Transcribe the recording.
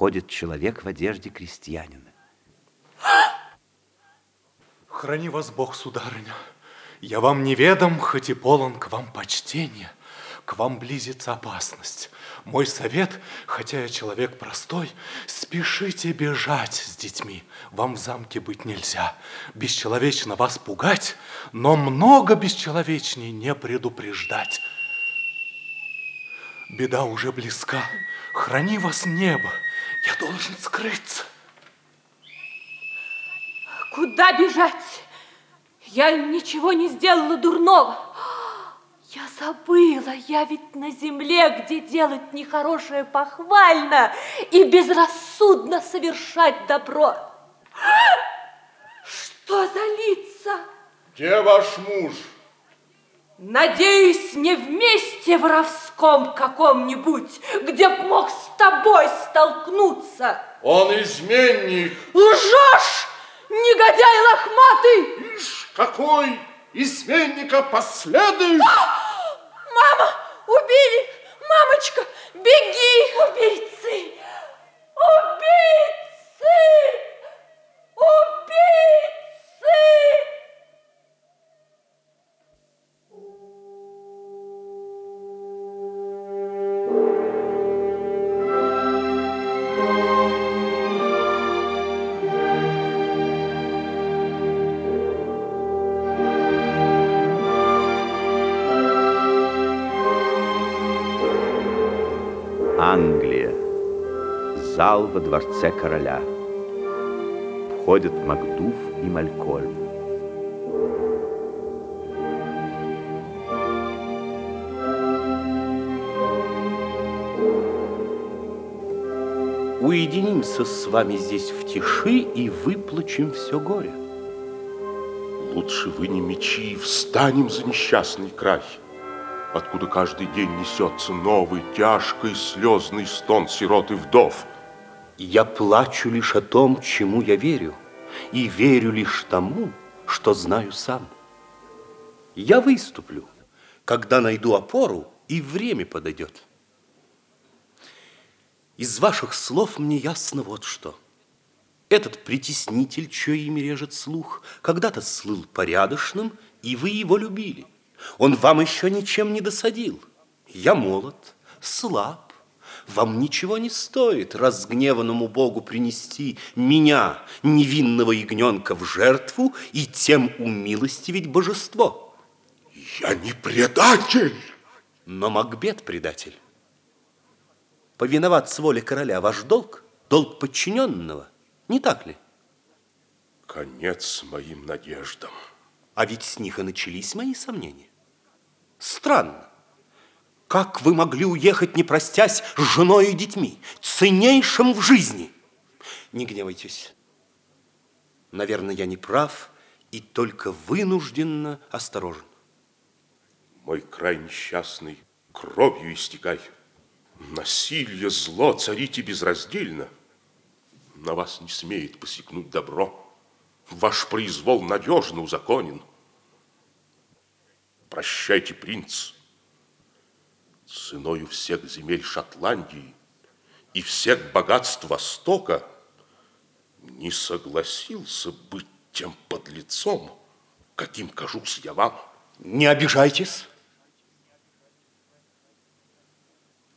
Входит человек в одежде крестьянина. Храни вас Бог, сударыня. Я вам неведом, хоть и полон к вам почтения. К вам близится опасность. Мой совет, хотя я человек простой, спешите бежать с детьми. Вам в замке быть нельзя. Бесчеловечно вас пугать, но много бесчеловечней не предупреждать. Беда уже близка. Храни вас небо. Должен скрыться. Куда бежать? Я ничего не сделала дурного. Я забыла, я ведь на земле, где делать нехорошее похвально и безрассудно совершать добро. Что за лица? Где ваш муж? Надеюсь, не вместе воровском каком-нибудь, где б мог с тобой столкнуться. Он изменник. Лжешь, негодяй лохматый! Ишь, какой изменника последуешь? Мама, убили! Мамочка, беги! Убийцы! Убийцы! Зал во дворце короля. Входят Макдув и Малькольм. Уединимся с вами здесь в тиши и выплачем все горе. Лучше вы не мечи, встанем за несчастный край, откуда каждый день несется новый, тяжкий, слезный стон сирот и вдов. Я плачу лишь о том, чему я верю, и верю лишь тому, что знаю сам. Я выступлю, когда найду опору, и время подойдет. Из ваших слов мне ясно вот что. Этот притеснитель, чье имя режет слух, когда-то слыл порядочным, и вы его любили. Он вам еще ничем не досадил. Я молод, слаб, вам ничего не стоит разгневанному Богу принести меня, невинного ягненка, в жертву и тем умилостивить божество. Я не предатель! Но Макбет предатель. Повиноваться воле короля ваш долг, долг подчиненного, не так ли? Конец моим надеждам. А ведь с них и начались мои сомнения. Странно. Как вы могли уехать, не простясь, с женой и детьми, ценнейшим в жизни? Не гневайтесь. Наверное, я не прав и только вынужденно осторожен. Мой край несчастный, кровью истекай. Насилие, зло царите безраздельно. На вас не смеет посекнуть добро. Ваш произвол надежно узаконен. Прощайте, принц. Ценою всех земель Шотландии и всех богатств Востока не согласился быть тем подлецом, каким кажусь я вам. Не обижайтесь.